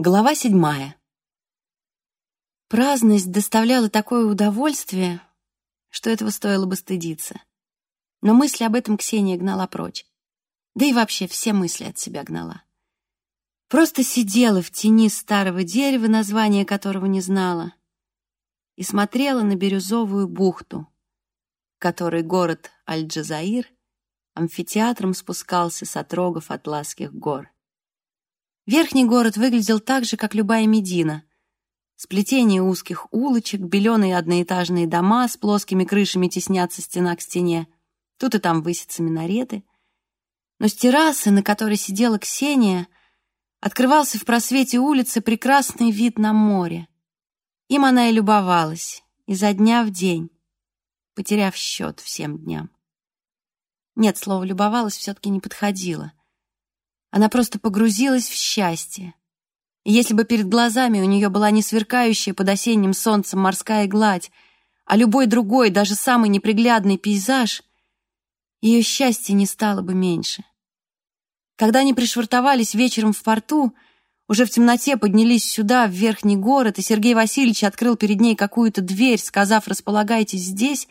Глава седьмая. Праздность доставляла такое удовольствие, что этого стоило бы стыдиться. Но мысли об этом Ксения гнала прочь. Да и вообще все мысли от себя гнала. Просто сидела в тени старого дерева, название которого не знала, и смотрела на бирюзовую бухту, которой город Аль-Джазаир амфитеатром спускался с отрогов Атласских гор. Верхний город выглядел так же, как любая Медина. Сплетение узких улочек, беленые одноэтажные дома с плоскими крышами теснятся стена к стене. Тут и там высятся минареты. Но с террасы, на которой сидела Ксения, открывался в просвете улицы прекрасный вид на море. Им она и любовалась, изо дня в день, потеряв счет всем дням. Нет, слово «любовалась» все-таки не подходило. Она просто погрузилась в счастье. И если бы перед глазами у нее была не сверкающая под осенним солнцем морская гладь, а любой другой, даже самый неприглядный пейзаж, ее счастье не стало бы меньше. Когда они пришвартовались вечером в порту, уже в темноте поднялись сюда, в верхний город, и Сергей Васильевич открыл перед ней какую-то дверь, сказав «располагайтесь здесь»,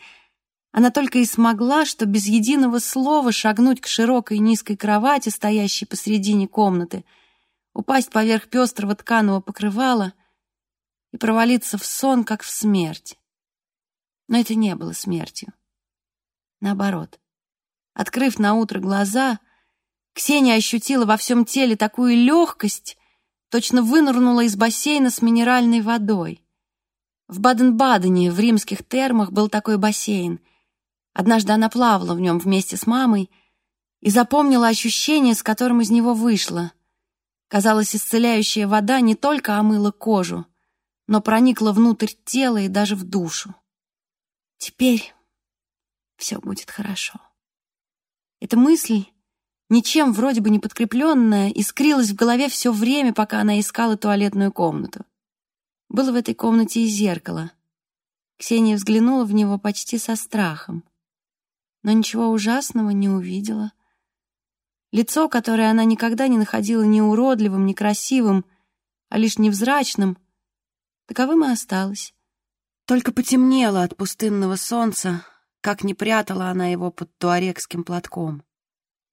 она только и смогла, что без единого слова шагнуть к широкой низкой кровати, стоящей посредине комнаты, упасть поверх пестрого тканого покрывала и провалиться в сон, как в смерть. Но это не было смертью. Наоборот. Открыв на утро глаза, Ксения ощутила во всем теле такую легкость, точно вынырнула из бассейна с минеральной водой. В Баден-Бадене, в римских термах, был такой бассейн — Однажды она плавала в нем вместе с мамой и запомнила ощущение, с которым из него вышла. Казалось, исцеляющая вода не только омыла кожу, но проникла внутрь тела и даже в душу. Теперь все будет хорошо. Эта мысль, ничем вроде бы не подкрепленная, искрилась в голове все время, пока она искала туалетную комнату. Было в этой комнате и зеркало. Ксения взглянула в него почти со страхом но ничего ужасного не увидела. Лицо, которое она никогда не находила ни уродливым, ни красивым, а лишь невзрачным, таковым и осталось. Только потемнело от пустынного солнца, как не прятала она его под туарекским платком.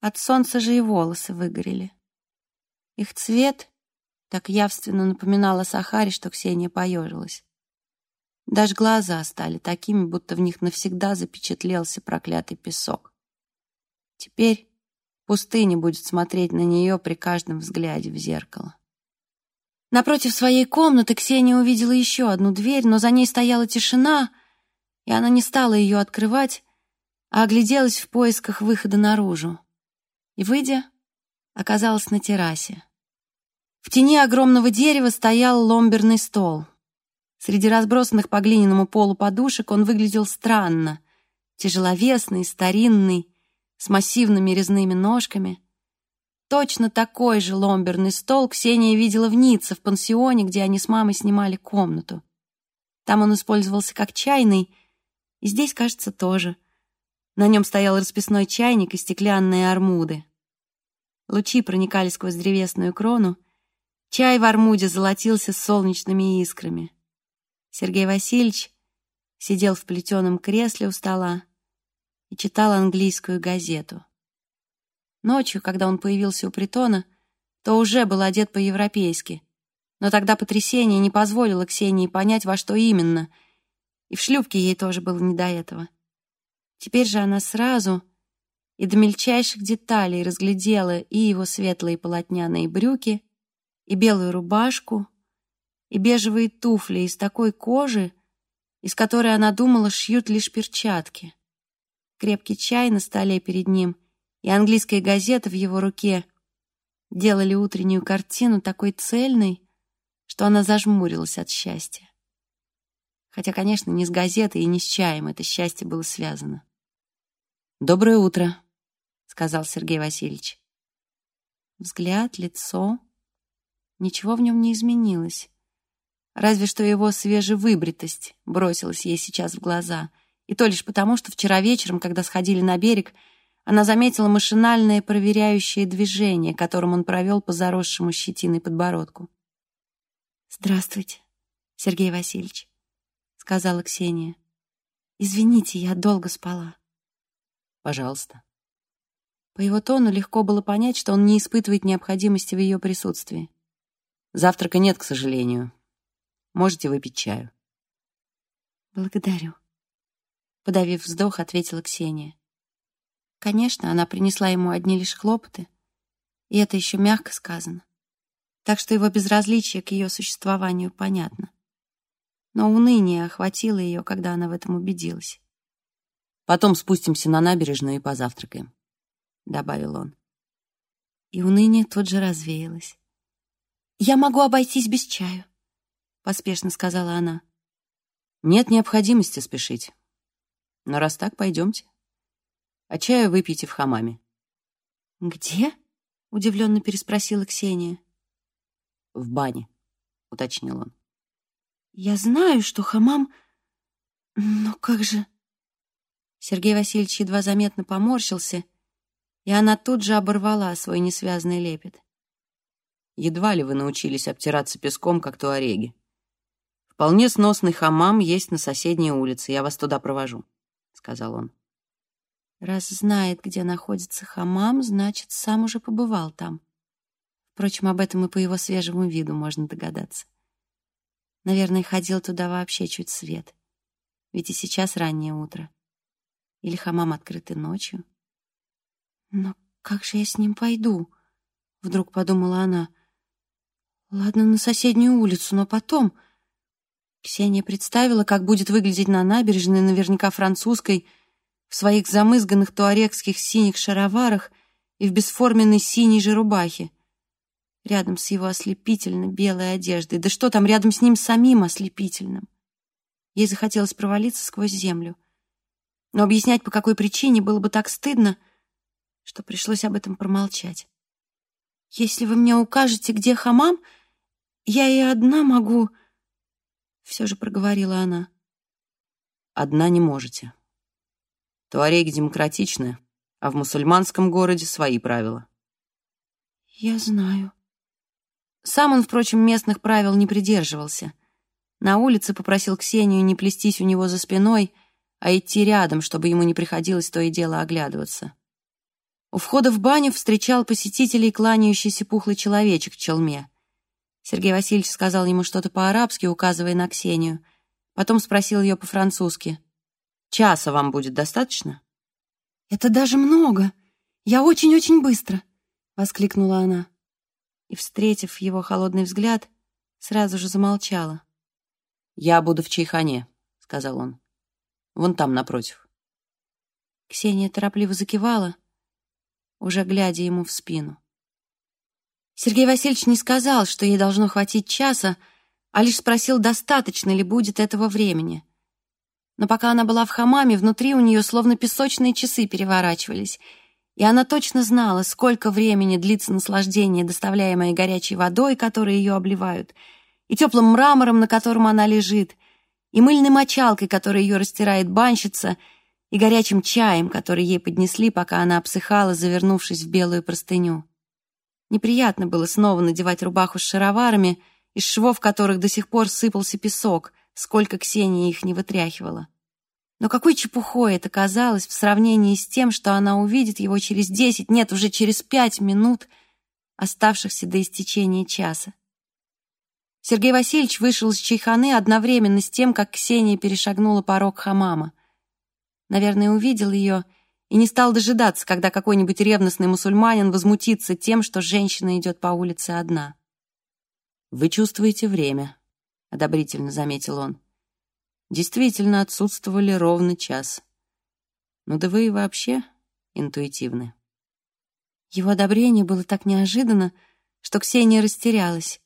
От солнца же и волосы выгорели. Их цвет так явственно напоминал о Сахаре, что Ксения поежилась. Даже глаза стали такими, будто в них навсегда запечатлелся проклятый песок. Теперь пустыня будет смотреть на нее при каждом взгляде в зеркало. Напротив своей комнаты Ксения увидела еще одну дверь, но за ней стояла тишина, и она не стала ее открывать, а огляделась в поисках выхода наружу. И, выйдя, оказалась на террасе. В тени огромного дерева стоял ломберный стол — Среди разбросанных по глиняному полу подушек он выглядел странно. Тяжеловесный, старинный, с массивными резными ножками. Точно такой же ломберный стол Ксения видела в Ницце, в пансионе, где они с мамой снимали комнату. Там он использовался как чайный, и здесь, кажется, тоже. На нем стоял расписной чайник и стеклянные армуды. Лучи проникали сквозь древесную крону, чай в армуде золотился солнечными искрами. Сергей Васильевич сидел в плетеном кресле у стола и читал английскую газету. Ночью, когда он появился у притона, то уже был одет по-европейски, но тогда потрясение не позволило Ксении понять, во что именно, и в шлюпке ей тоже было не до этого. Теперь же она сразу и до мельчайших деталей разглядела и его светлые полотняные брюки, и белую рубашку, и бежевые туфли из такой кожи, из которой она думала, шьют лишь перчатки. Крепкий чай на столе перед ним и английская газета в его руке делали утреннюю картину такой цельной, что она зажмурилась от счастья. Хотя, конечно, не с газетой и не с чаем это счастье было связано. «Доброе утро», — сказал Сергей Васильевич. Взгляд, лицо. Ничего в нем не изменилось. Разве что его свежевыбритость бросилась ей сейчас в глаза. И то лишь потому, что вчера вечером, когда сходили на берег, она заметила машинальное проверяющее движение, которым он провел по заросшему щетиной подбородку. «Здравствуйте, Сергей Васильевич», — сказала Ксения. «Извините, я долго спала». «Пожалуйста». По его тону легко было понять, что он не испытывает необходимости в ее присутствии. «Завтрака нет, к сожалению. Можете выпить чаю». «Благодарю», — подавив вздох, ответила Ксения. Конечно, она принесла ему одни лишь хлопоты, и это еще мягко сказано. Так что его безразличие к ее существованию понятно. Но уныние охватило ее, когда она в этом убедилась. «Потом спустимся на набережную и позавтракаем», — добавил он. И уныние тут же развеялось. «Я могу обойтись без чаю», — поспешно сказала она. «Нет необходимости спешить. Но раз так, пойдемте. А чаю выпейте в хамаме». «Где?» — удивленно переспросила Ксения. «В бане», — уточнил он. «Я знаю, что хамам... Но как же...» Сергей Васильевич едва заметно поморщился, и она тут же оборвала свой несвязный лепет. «Едва ли вы научились обтираться песком, как туареги. Вполне сносный хамам есть на соседней улице, я вас туда провожу», — сказал он. Раз знает, где находится хамам, значит, сам уже побывал там. Впрочем, об этом и по его свежему виду можно догадаться. Наверное, ходил туда вообще чуть свет. Ведь и сейчас раннее утро. Или хамам открыты ночью. Но как же я с ним пойду? Вдруг подумала она. Ладно, на соседнюю улицу, но потом... Ксения представила, как будет выглядеть на набережной, наверняка французской, в своих замызганных туарекских синих шароварах и в бесформенной синей же рубахе. Рядом с его ослепительно белой одеждой. Да что там, рядом с ним самим ослепительным. Ей захотелось провалиться сквозь землю. Но объяснять, по какой причине, было бы так стыдно, что пришлось об этом промолчать. «Если вы мне укажете, где хамам, я и одна могу...» Все же проговорила она. «Одна не можете», Туареги демократичны, а в мусульманском городе свои правила. Я знаю. Сам он, впрочем, местных правил не придерживался. На улице попросил Ксению не плестись у него за спиной, а идти рядом, чтобы ему не приходилось то и дело оглядываться. У входа в баню встречал посетителей кланяющийся пухлый человечек в челме. Сергей Васильевич сказал ему что-то по-арабски, указывая на Ксению. Потом спросил ее по-французски. Часа вам будет достаточно?» «Это даже много. Я очень-очень быстро», — воскликнула она. И, встретив его холодный взгляд, сразу же замолчала. «Я буду в чайхане», — сказал он. «Вон там, напротив». Ксения торопливо закивала, уже глядя ему в спину. Сергей Васильевич не сказал, что ей должно хватить часа, а лишь спросил, достаточно ли будет этого времени — но пока она была в хамаме, внутри у нее словно песочные часы переворачивались, и она точно знала, сколько времени длится наслаждение, доставляемое горячей водой, которой ее обливают, и теплым мрамором, на котором она лежит, и мыльной мочалкой, которой ее растирает банщица, и горячим чаем, который ей поднесли, пока она обсыхала, завернувшись в белую простыню. Неприятно было снова надевать рубаху с шароварами, из швов которых до сих пор сыпался песок — сколько Ксения их не вытряхивала. Но какой чепухой это казалось в сравнении с тем, что она увидит его через десять, нет, уже через пять минут, оставшихся до истечения часа. Сергей Васильевич вышел из чайханы одновременно с тем, как Ксения перешагнула порог хамама. Наверное, увидел ее и не стал дожидаться, когда какой-нибудь ревностный мусульманин возмутится тем, что женщина идет по улице одна. «Вы чувствуете время», одобрительно заметил он. Действительно отсутствовали ровно час. Ну да вы и вообще интуитивны. Его одобрение было так неожиданно, что Ксения растерялась.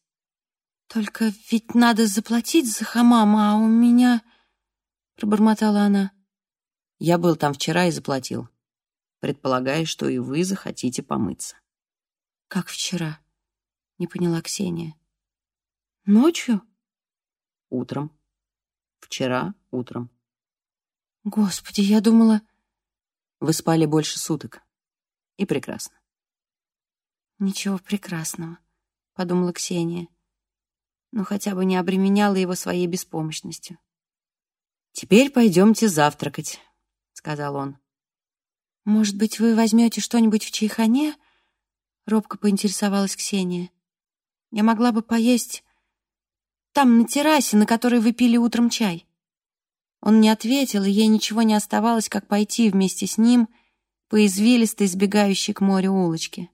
«Только ведь надо заплатить за хамам, а у меня...» — пробормотала она. «Я был там вчера и заплатил, предполагая, что и вы захотите помыться». «Как вчера?» — не поняла Ксения. «Ночью?» Утром. Вчера утром. Господи, я думала... Вы спали больше суток. И прекрасно. Ничего прекрасного, подумала Ксения. но хотя бы не обременяла его своей беспомощностью. «Теперь пойдемте завтракать», — сказал он. «Может быть, вы возьмете что-нибудь в чайхане?» — робко поинтересовалась Ксения. «Я могла бы поесть там, на террасе, на которой вы пили утром чай». Он не ответил, и ей ничего не оставалось, как пойти вместе с ним по извилистой, сбегающей к морю улочке.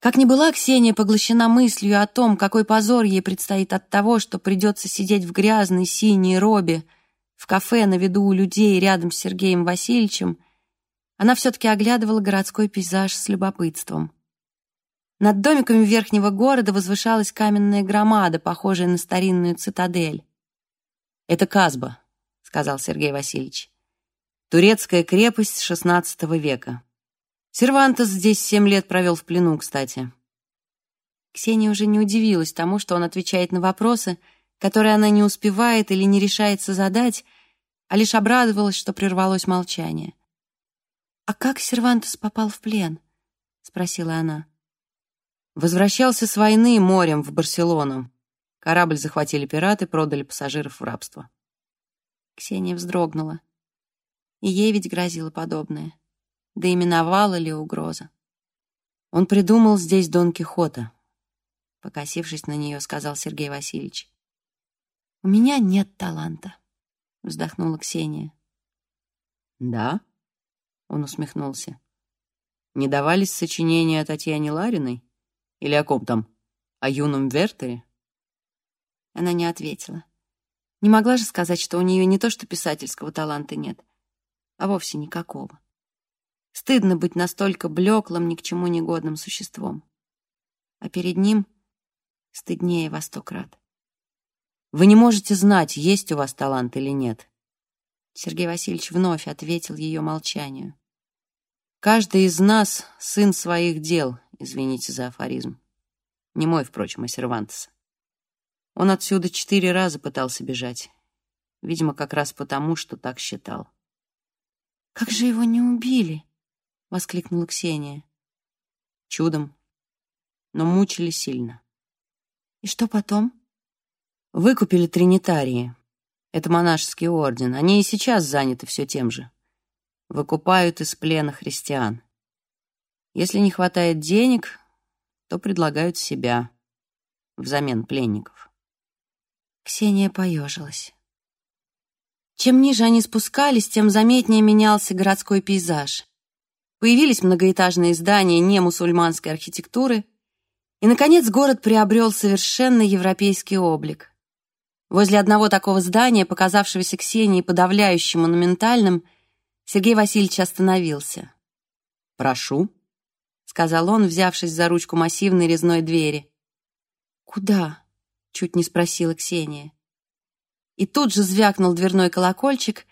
Как ни была Ксения поглощена мыслью о том, какой позор ей предстоит от того, что придется сидеть в грязной синей робе в кафе на виду у людей рядом с Сергеем Васильевичем, она все-таки оглядывала городской пейзаж с любопытством. Над домиками верхнего города возвышалась каменная громада, похожая на старинную цитадель. «Это Казба», — сказал Сергей Васильевич. «Турецкая крепость XVI века. Сервантес здесь семь лет провел в плену, кстати». Ксения уже не удивилась тому, что он отвечает на вопросы, которые она не успевает или не решается задать, а лишь обрадовалась, что прервалось молчание. «А как Сервантес попал в плен?» — спросила она. Возвращался с войны морем в Барселону. Корабль захватили пираты, продали пассажиров в рабство. Ксения вздрогнула. И ей ведь грозило подобное. Да именовала ли угроза? Он придумал здесь Дон Кихота. Покосившись на нее, сказал Сергей Васильевич. «У меня нет таланта», — вздохнула Ксения. «Да?» Он усмехнулся. Не давались сочинения о Татьяне Лариной? Или о ком там? О юном Вертере? Она не ответила. Не могла же сказать, что у нее не то что писательского таланта нет, а вовсе никакого. Стыдно быть настолько блеклым, ни к чему негодным существом. А перед ним стыднее во сто крат. Вы не можете знать, есть у вас талант или нет. Сергей Васильевич вновь ответил ее молчанию. «Каждый из нас — сын своих дел, извините за афоризм. Не мой, впрочем, а Сервантеса. Он отсюда четыре раза пытался бежать. Видимо, как раз потому, что так считал. «Как же его не убили?» — воскликнула Ксения. Чудом. Но мучили сильно. «И что потом?» Выкупили тринитарии. Это монашеский орден. Они и сейчас заняты все тем же. Выкупают из плена христиан. Если не хватает денег, то предлагают себя взамен пленников. Ксения поежилась. Чем ниже они спускались, тем заметнее менялся городской пейзаж. Появились многоэтажные здания немусульманской архитектуры, и, наконец, город приобрел совершенно европейский облик. Возле одного такого здания, показавшегося Ксении подавляющим монументальным, Сергей Васильевич остановился. «Прошу», — сказал он, взявшись за ручку массивной резной двери. «Куда?» — чуть не спросила Ксения. И тут же звякнул дверной колокольчик,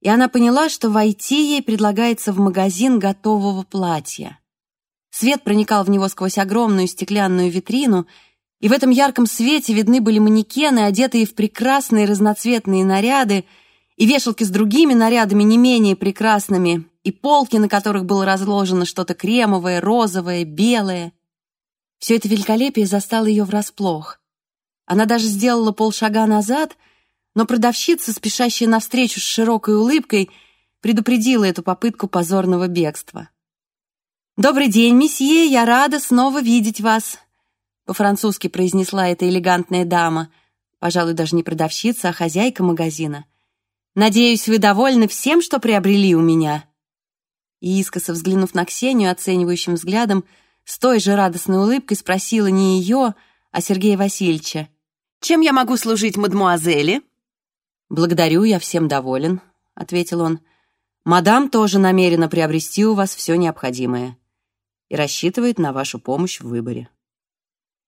и она поняла, что войти ей предлагается в магазин готового платья. Свет проникал в него сквозь огромную стеклянную витрину — и в этом ярком свете видны были манекены, одетые в прекрасные разноцветные наряды, и вешалки с другими нарядами не менее прекрасными, и полки, на которых было разложено что-то кремовое, розовое, белое. Все это великолепие застало ее врасплох. Она даже сделала полшага назад, но продавщица, спешащая навстречу с широкой улыбкой, предупредила эту попытку позорного бегства. «Добрый день, месье, я рада снова видеть вас», по-французски произнесла эта элегантная дама, пожалуй, даже не продавщица, а хозяйка магазина. «Надеюсь, вы довольны всем, что приобрели у меня?» И искоса взглянув на Ксению оценивающим взглядом, с той же радостной улыбкой спросила не ее, а Сергея Васильевича. «Чем я могу служить мадмуазели?» «Благодарю, я всем доволен», — ответил он. «Мадам тоже намерена приобрести у вас все необходимое и рассчитывает на вашу помощь в выборе».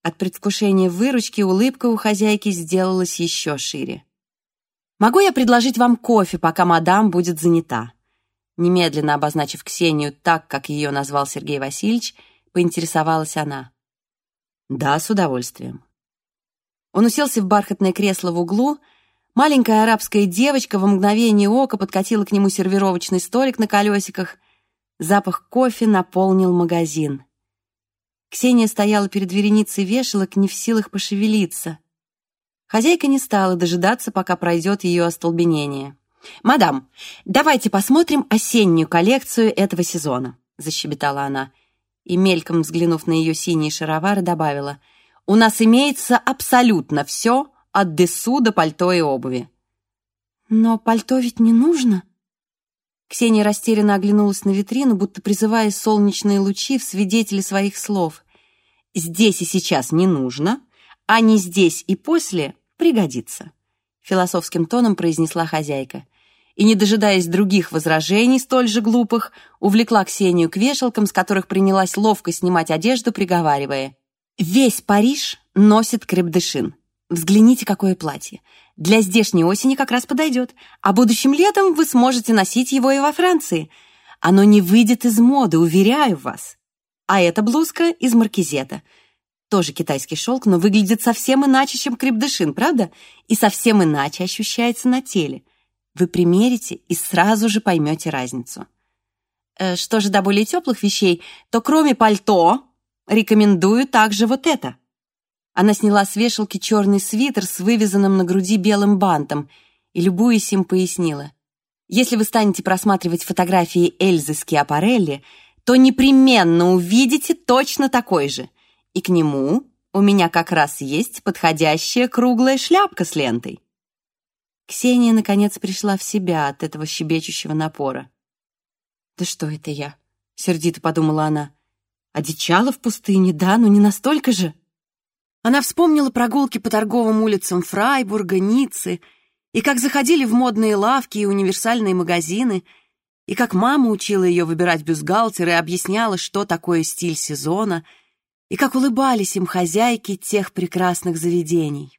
От предвкушения выручки улыбка у хозяйки сделалась еще шире. «Могу я предложить вам кофе, пока мадам будет занята?» Немедленно обозначив Ксению так, как ее назвал Сергей Васильевич, поинтересовалась она. «Да, с удовольствием». Он уселся в бархатное кресло в углу, маленькая арабская девочка в мгновение ока подкатила к нему сервировочный столик на колесиках. Запах кофе наполнил магазин. Ксения стояла перед вереницей вешалок, не в силах пошевелиться. Хозяйка не стала дожидаться, пока пройдет ее остолбенение. «Мадам, давайте посмотрим осеннюю коллекцию этого сезона», — защебетала она. И, мельком взглянув на ее синие шаровары, добавила, «У нас имеется абсолютно все от десу до пальто и обуви». «Но пальто ведь не нужно?» Ксения растерянно оглянулась на витрину, будто призывая солнечные лучи в свидетели своих слов. «Здесь и сейчас не нужно, а не здесь и после пригодится», — философским тоном произнесла хозяйка и, не дожидаясь других возражений, столь же глупых, увлекла Ксению к вешалкам, с которых принялась ловко снимать одежду, приговаривая. «Весь Париж носит крепдышин. Взгляните, какое платье. Для здешней осени как раз подойдет, а будущим летом вы сможете носить его и во Франции. Оно не выйдет из моды, уверяю вас. А эта блузка из маркизета. Тоже китайский шелк, но выглядит совсем иначе, чем крепдышин, правда? И совсем иначе ощущается на теле. Вы примерите и сразу же поймете разницу. Э, что же до более теплых вещей, то кроме пальто рекомендую также вот это. Она сняла с вешалки черный свитер с вывязанным на груди белым бантом и, любуясь им, пояснила. Если вы станете просматривать фотографии Эльзы Скиапарелли, то непременно увидите точно такой же. И к нему у меня как раз есть подходящая круглая шляпка с лентой. Ксения, наконец, пришла в себя от этого щебечущего напора. «Да что это я?» — сердито подумала она. «Одичала в пустыне, да, но не настолько же». Она вспомнила прогулки по торговым улицам Фрайбурга, Ниццы, и как заходили в модные лавки и универсальные магазины, и как мама учила ее выбирать бюстгальтер и объясняла, что такое стиль сезона, и как улыбались им хозяйки тех прекрасных заведений.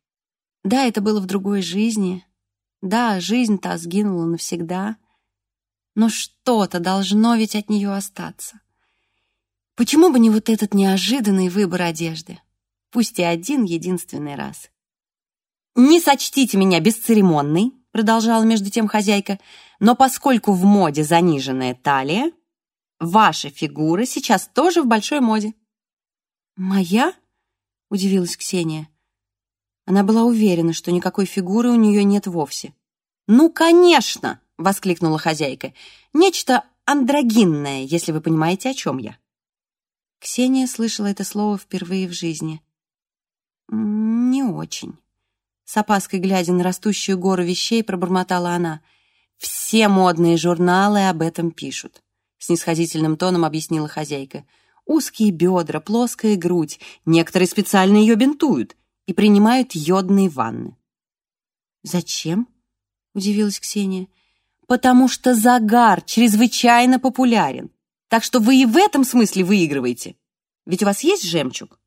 Да, это было в другой жизни, да, жизнь-то сгинула навсегда, но что-то должно ведь от нее остаться. Почему бы не вот этот неожиданный выбор одежды? Пусть и один единственный раз. «Не сочтите меня бесцеремонной», — продолжала между тем хозяйка, «но поскольку в моде заниженная талия, ваша фигура сейчас тоже в большой моде». «Моя?» — удивилась Ксения. Она была уверена, что никакой фигуры у нее нет вовсе. «Ну, конечно!» — воскликнула хозяйка. «Нечто андрогинное, если вы понимаете, о чем я». Ксения слышала это слово впервые в жизни. «Не очень». С опаской глядя на растущую гору вещей, пробормотала она. «Все модные журналы об этом пишут», — снисходительным тоном объяснила хозяйка. «Узкие бедра, плоская грудь. Некоторые специально ее бинтуют и принимают йодные ванны. «Зачем?» — удивилась Ксения. «Потому что загар чрезвычайно популярен. Так что вы и в этом смысле выигрываете. Ведь у вас есть жемчуг?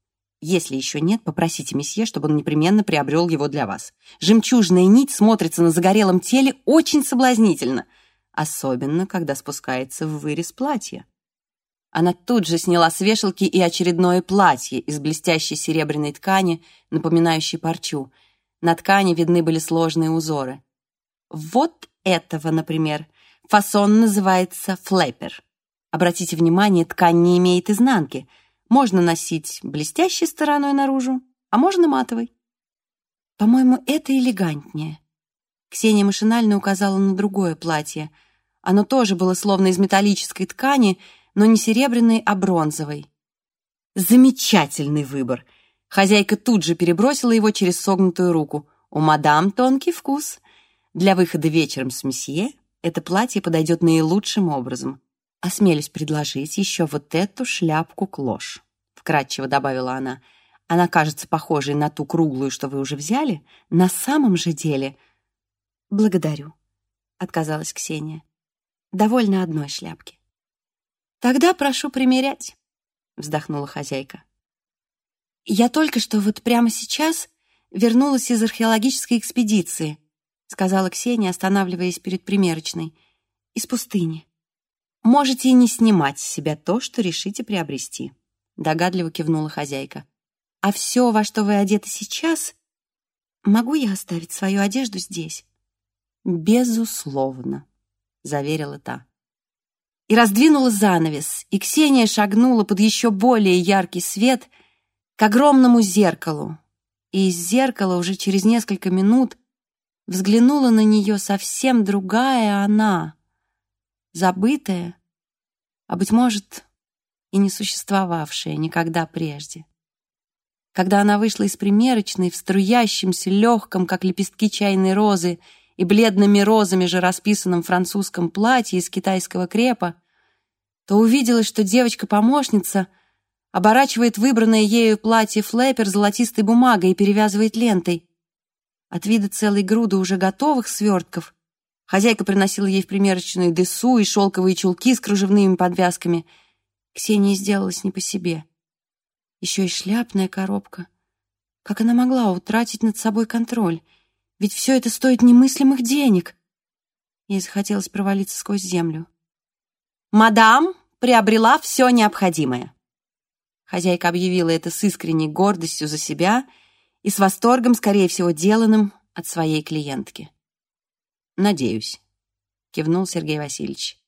Если еще нет, попросите месье, чтобы он непременно приобрел его для вас. Жемчужная нить смотрится на загорелом теле очень соблазнительно, особенно когда спускается в вырез платья. Она тут же сняла с вешалки и очередное платье из блестящей серебряной ткани, напоминающей парчу. На ткани видны были сложные узоры. Вот этого, например, фасон называется флэпер. Обратите внимание, ткань не имеет изнанки. Можно носить блестящей стороной наружу, а можно матовой. По-моему, это элегантнее. Ксения машинально указала на другое платье. Оно тоже было словно из металлической ткани, но не серебряной, а бронзовой. Замечательный выбор. Хозяйка тут же перебросила его через согнутую руку. У мадам тонкий вкус. Для выхода вечером с месье это платье подойдет наилучшим образом. Осмелюсь предложить еще вот эту шляпку-клош, вкратчиво добавила она. Она кажется похожей на ту круглую, что вы уже взяли. На самом же деле... Благодарю, отказалась Ксения. Довольно одной шляпки. «Тогда прошу примерять», — вздохнула хозяйка. «Я только что вот прямо сейчас вернулась из археологической экспедиции», сказала Ксения, останавливаясь перед примерочной, «из пустыни. Можете и не снимать с себя то, что решите приобрести», догадливо кивнула хозяйка. «А все, во что вы одеты сейчас, могу я оставить свою одежду здесь?» «Безусловно», — заверила та и раздвинула занавес, и Ксения шагнула под еще более яркий свет к огромному зеркалу и из зеркала уже через несколько минут взглянула на нее совсем другая она, забытая, а, быть может, и не существовавшая никогда прежде. Когда она вышла из примерочной в струящемся, легком, как лепестки чайной розы, и бледными розами же расписанном французском платье из китайского крепа, то увидела, что девочка-помощница оборачивает выбранное ею платье флэпер золотистой бумагой и перевязывает лентой. От вида целой груды уже готовых свертков хозяйка приносила ей в примерочную десу и шелковые чулки с кружевными подвязками. Ксении сделалось не по себе. Еще и шляпная коробка. Как она могла утратить над собой контроль? Ведь все это стоит немыслимых денег. Ей захотелось провалиться сквозь землю. «Мадам приобрела все необходимое». Хозяйка объявила это с искренней гордостью за себя и с восторгом, скорее всего, деланным от своей клиентки. «Надеюсь», — кивнул Сергей Васильевич.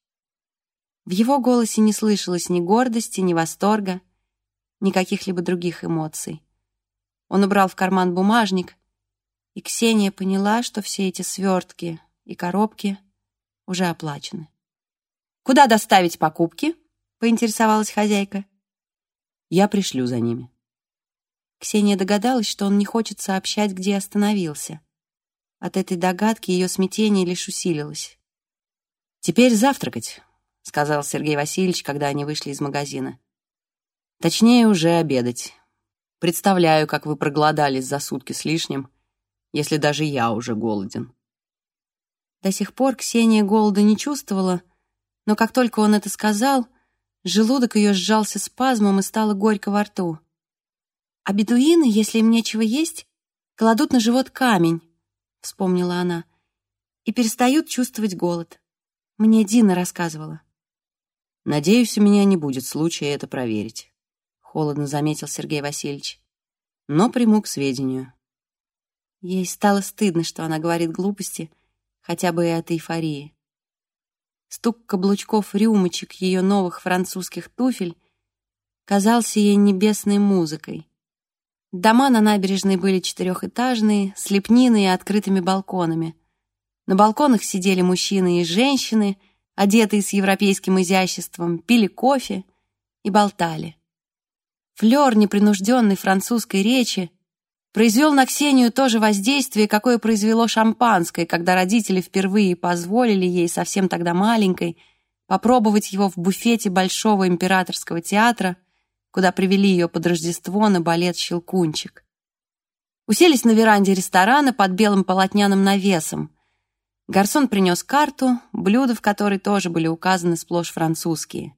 В его голосе не слышалось ни гордости, ни восторга, ни каких-либо других эмоций. Он убрал в карман бумажник, и Ксения поняла, что все эти свертки и коробки уже оплачены. «Куда доставить покупки?» — поинтересовалась хозяйка. «Я пришлю за ними». Ксения догадалась, что он не хочет сообщать, где остановился. От этой догадки ее смятение лишь усилилось. «Теперь завтракать», — сказал Сергей Васильевич, когда они вышли из магазина. «Точнее, уже обедать. Представляю, как вы проголодались за сутки с лишним, если даже я уже голоден». До сих пор Ксения голода не чувствовала, — но как только он это сказал, желудок ее сжался спазмом и стало горько во рту. «А бедуины, если им нечего есть, кладут на живот камень», — вспомнила она, «и перестают чувствовать голод. Мне Дина рассказывала». «Надеюсь, у меня не будет случая это проверить», — холодно заметил Сергей Васильевич. «Но приму к сведению». Ей стало стыдно, что она говорит глупости, хотя бы и от эйфории. Стук каблучков рюмочек ее новых французских туфель казался ей небесной музыкой. Дома на набережной были четырехэтажные, с лепниной и открытыми балконами. На балконах сидели мужчины и женщины, одетые с европейским изяществом, пили кофе и болтали. Флёр непринужденной французской речи произвел на Ксению то же воздействие, какое произвело шампанское, когда родители впервые позволили ей, совсем тогда маленькой, попробовать его в буфете Большого императорского театра, куда привели ее под Рождество на балет «Щелкунчик». Уселись на веранде ресторана под белым полотняным навесом. Гарсон принес карту, блюда в которой тоже были указаны сплошь французские.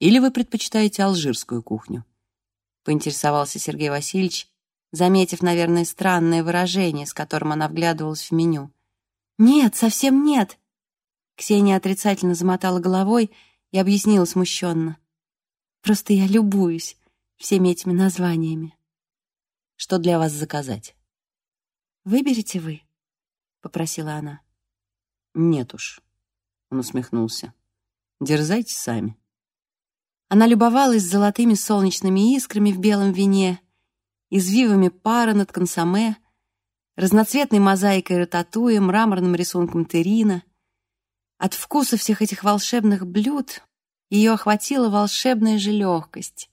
«Или вы предпочитаете алжирскую кухню?» — поинтересовался Сергей Васильевич, заметив, наверное, странное выражение, с которым она вглядывалась в меню. «Нет, совсем нет!» Ксения отрицательно замотала головой и объяснила смущенно. «Просто я любуюсь всеми этими названиями». «Что для вас заказать?» «Выберите вы», — попросила она. «Нет уж», — он усмехнулся. «Дерзайте сами». Она любовалась золотыми солнечными искрами в белом вине, извивами пара над консоме, разноцветной мозаикой рататуя, мраморным рисунком терина. От вкуса всех этих волшебных блюд ее охватила волшебная же легкость.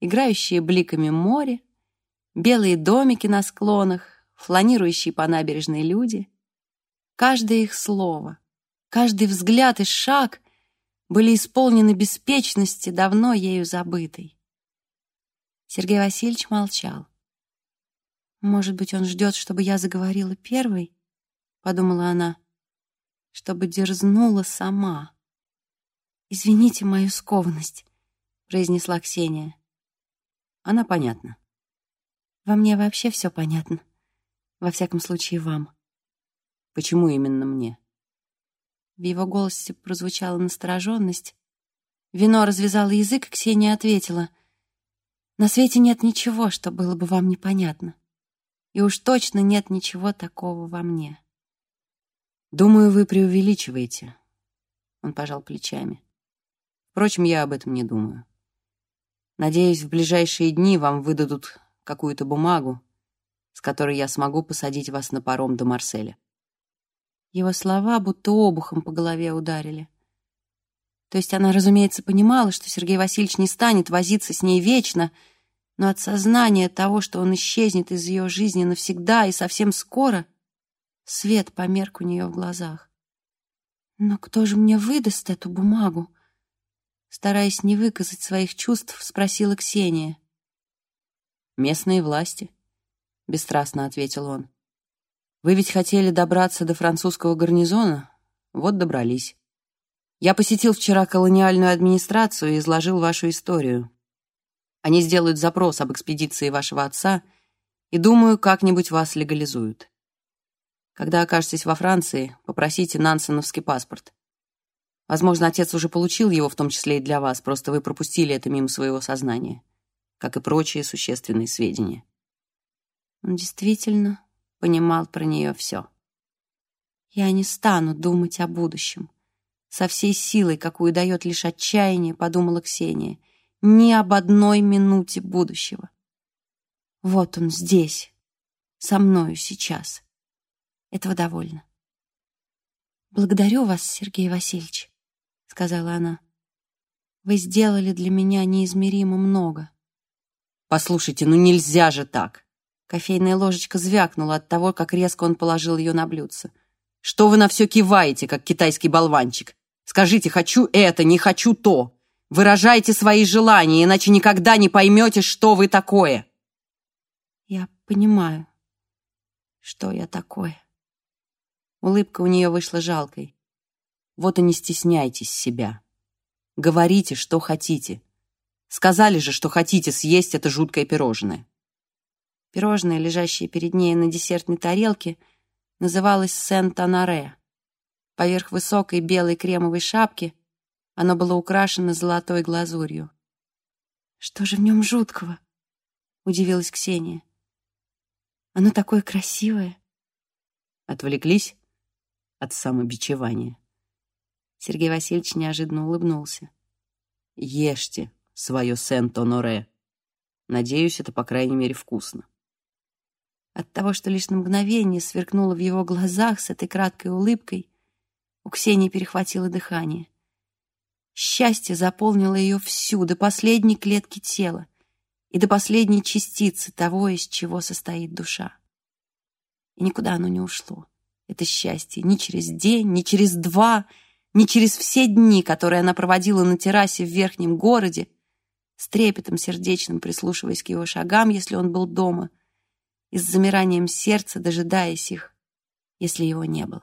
Играющие бликами море, белые домики на склонах, фланирующие по набережной люди. Каждое их слово, каждый взгляд и шаг были исполнены беспечности, давно ею забытой. Сергей Васильевич молчал. «Может быть, он ждет, чтобы я заговорила первой?» — подумала она. «Чтобы дерзнула сама». «Извините мою скованность», — произнесла Ксения. «Она понятна». «Во мне вообще все понятно. Во всяком случае, вам». «Почему именно мне?» В его голосе прозвучала настороженность. Вино развязало язык, и Ксения ответила — на свете нет ничего, что было бы вам непонятно. И уж точно нет ничего такого во мне. Думаю, вы преувеличиваете. Он пожал плечами. Впрочем, я об этом не думаю. Надеюсь, в ближайшие дни вам выдадут какую-то бумагу, с которой я смогу посадить вас на паром до Марселя. Его слова будто обухом по голове ударили. То есть она, разумеется, понимала, что Сергей Васильевич не станет возиться с ней вечно, но от сознания того, что он исчезнет из ее жизни навсегда и совсем скоро, свет померк у нее в глазах. «Но кто же мне выдаст эту бумагу?» Стараясь не выказать своих чувств, спросила Ксения. «Местные власти», — бесстрастно ответил он. «Вы ведь хотели добраться до французского гарнизона? Вот добрались. Я посетил вчера колониальную администрацию и изложил вашу историю. Они сделают запрос об экспедиции вашего отца и, думаю, как-нибудь вас легализуют. Когда окажетесь во Франции, попросите Нансеновский паспорт. Возможно, отец уже получил его, в том числе и для вас, просто вы пропустили это мимо своего сознания, как и прочие существенные сведения. Он действительно понимал про нее все. Я не стану думать о будущем. Со всей силой, какую дает лишь отчаяние, подумала Ксения, ни об одной минуте будущего. Вот он здесь, со мною сейчас. Этого довольно. Благодарю вас, Сергей Васильевич сказала она. Вы сделали для меня неизмеримо много. Послушайте, ну нельзя же так. Кофейная ложечка звякнула от того, как резко он положил ее на блюдце. Что вы на все киваете, как китайский болванчик? Скажите, хочу это, не хочу то. Выражайте свои желания, иначе никогда не поймете, что вы такое. Я понимаю, что я такое. Улыбка у нее вышла жалкой. Вот и не стесняйтесь себя. Говорите, что хотите. Сказали же, что хотите съесть это жуткое пирожное. Пирожное, лежащее перед ней на десертной тарелке, называлось Сент-Анаре. Поверх высокой белой кремовой шапки оно было украшено золотой глазурью. «Что же в нем жуткого?» — удивилась Ксения. «Оно такое красивое». Отвлеклись от самобичевания. Сергей Васильевич неожиданно улыбнулся. «Ешьте свое Сент-Оноре. Надеюсь, это, по крайней мере, вкусно». От того, что лишь на мгновение сверкнуло в его глазах с этой краткой улыбкой, у Ксении перехватило дыхание. Счастье заполнило ее всю, до последней клетки тела и до последней частицы того, из чего состоит душа. И никуда оно не ушло. Это счастье ни через день, ни через два — ни через все дни, которые она проводила на террасе в верхнем городе, с трепетом сердечным прислушиваясь к его шагам, если он был дома, и с замиранием сердца дожидаясь их, если его не было.